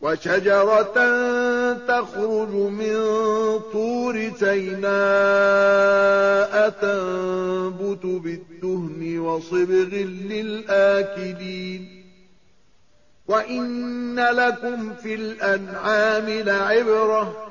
وشجرة تخرج من طور سيناء تنبت بالدهن وصبغ للآكلين. وإن لكم في الأنعام لعبرة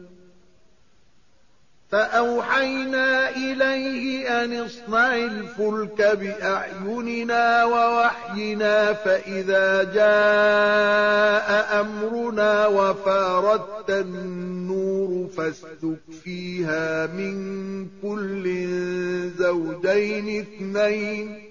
فأوحينا إليه أن اصنع الفلك بأعيننا ووحينا فإذا جاء أمرنا وفاردت النور فاسلك فيها من كل زوجين اثنين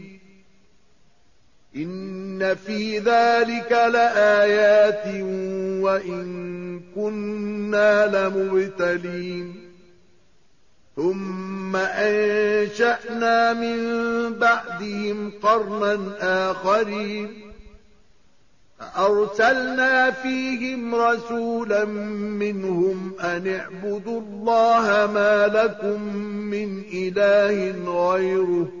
إن في ذلك لآيات وإن كنا لمبتلين. ثم أنشأنا من بعدهم قرنا آخرين. فأرسلنا فيهم رسولا منهم أن اعبدوا الله ما لكم من إله غيره.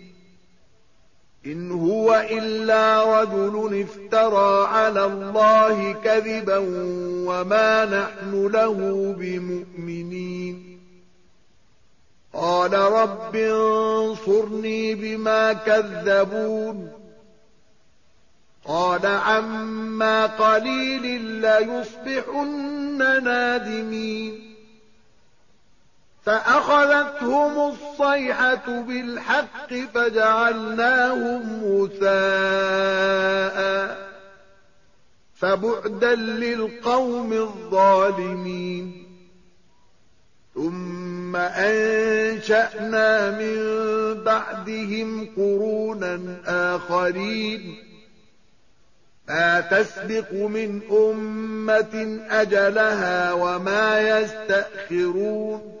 إن هو إلا رجل افترى على الله كذبا وما نحن له بمؤمنين. قال رب انصرني بما كذبون. قال عما قليل ليصبحن نادمين. فأخذتهم الصيحة بالحق فجعلناهم مثاء فبعدا للقوم الظالمين. ثم أنشأنا من بعدهم قرونا آخرين. ما تسبق من أمة أجلها وما يستأخرون.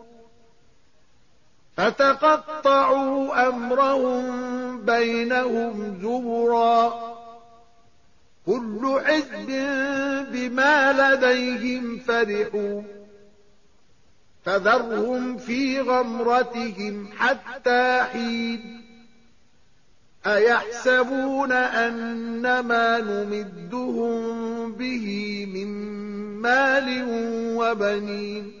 فَتَقَطَّعُوا أَمْرَهُم بَيْنَهُمْ زُبُرًا. كُلُّ حِزْبٍ بِمَا لَدَيْهِمْ فَرِحُونَ فَذَرْهُمْ فِي غَمْرَتِهِمْ حَتَّىٰ حِينٍ. أَيَحْسَبُونَ أَنَّمَا نُمِدُّهُم بِهِ مِن مَّالٍ وَبَنِينَ.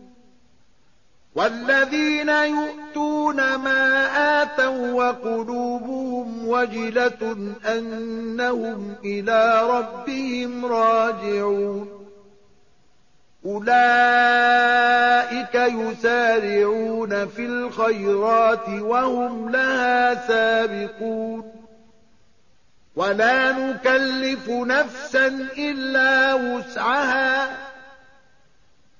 والذين يؤتون ما آتوا وقلوبهم وجلة أنهم إلى ربهم راجعون. أولئك يسارعون في الخيرات وهم لها سابقون. ولا نكلف نفسا إلا وسعها.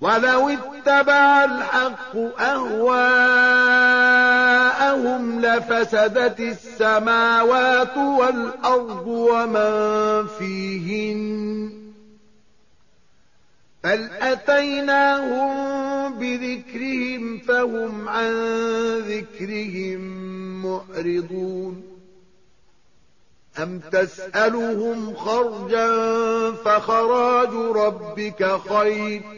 ولو اتبع الحق أهواءهم لفسدت السماوات والأرض ومن فيهن بل أتيناهم بذكرهم فهم عن ذكرهم معرضون أم تسألهم خرجا فخراج ربك خير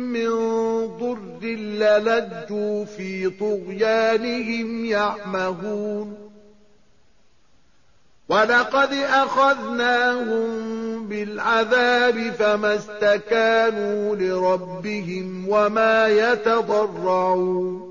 مِّن ضُرٍّ لَّلَجُّوا فِي طُغْيَانِهِمْ يَعْمَهُونَ. وَلَقَدْ أَخَذْنَاهُم بِالْعَذَابِ فَمَا اسْتَكَانُوا لِرَبِّهِمْ وَمَا يَتَضَرَّعُونَ.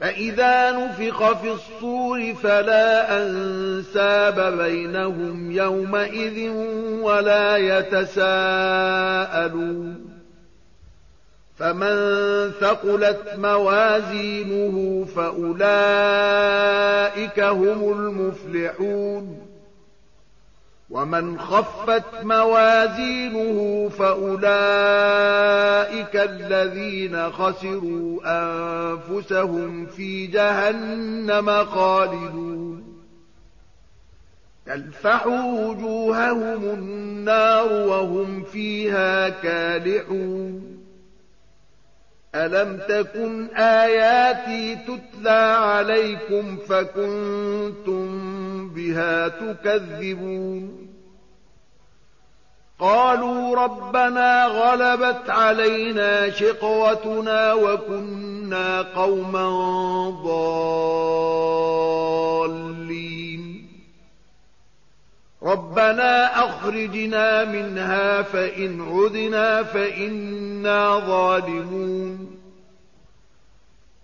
فإذا نفخ في الصور فلا أنساب بينهم يومئذ ولا يتساءلون. فمن ثقلت موازينه فأولئك هم المفلحون. ومن خفت موازينه فأولئك الذين خسروا أنفسهم في جهنم خالدون. تلفح وجوههم النار وهم فيها كالحون. ألم تكن آياتي تتلى عليكم فكنتم بها تكذبون؟ قالوا ربنا غلبت علينا شقوتنا وكنا قوما ضالين. ربنا أخرجنا منها فإن عدنا فإنا ظالمون.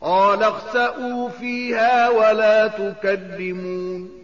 قال اخسأوا فيها ولا تكلمون.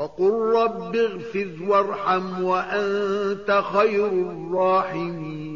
وقل رب اغفر وارحم وأنت خير الراحمين.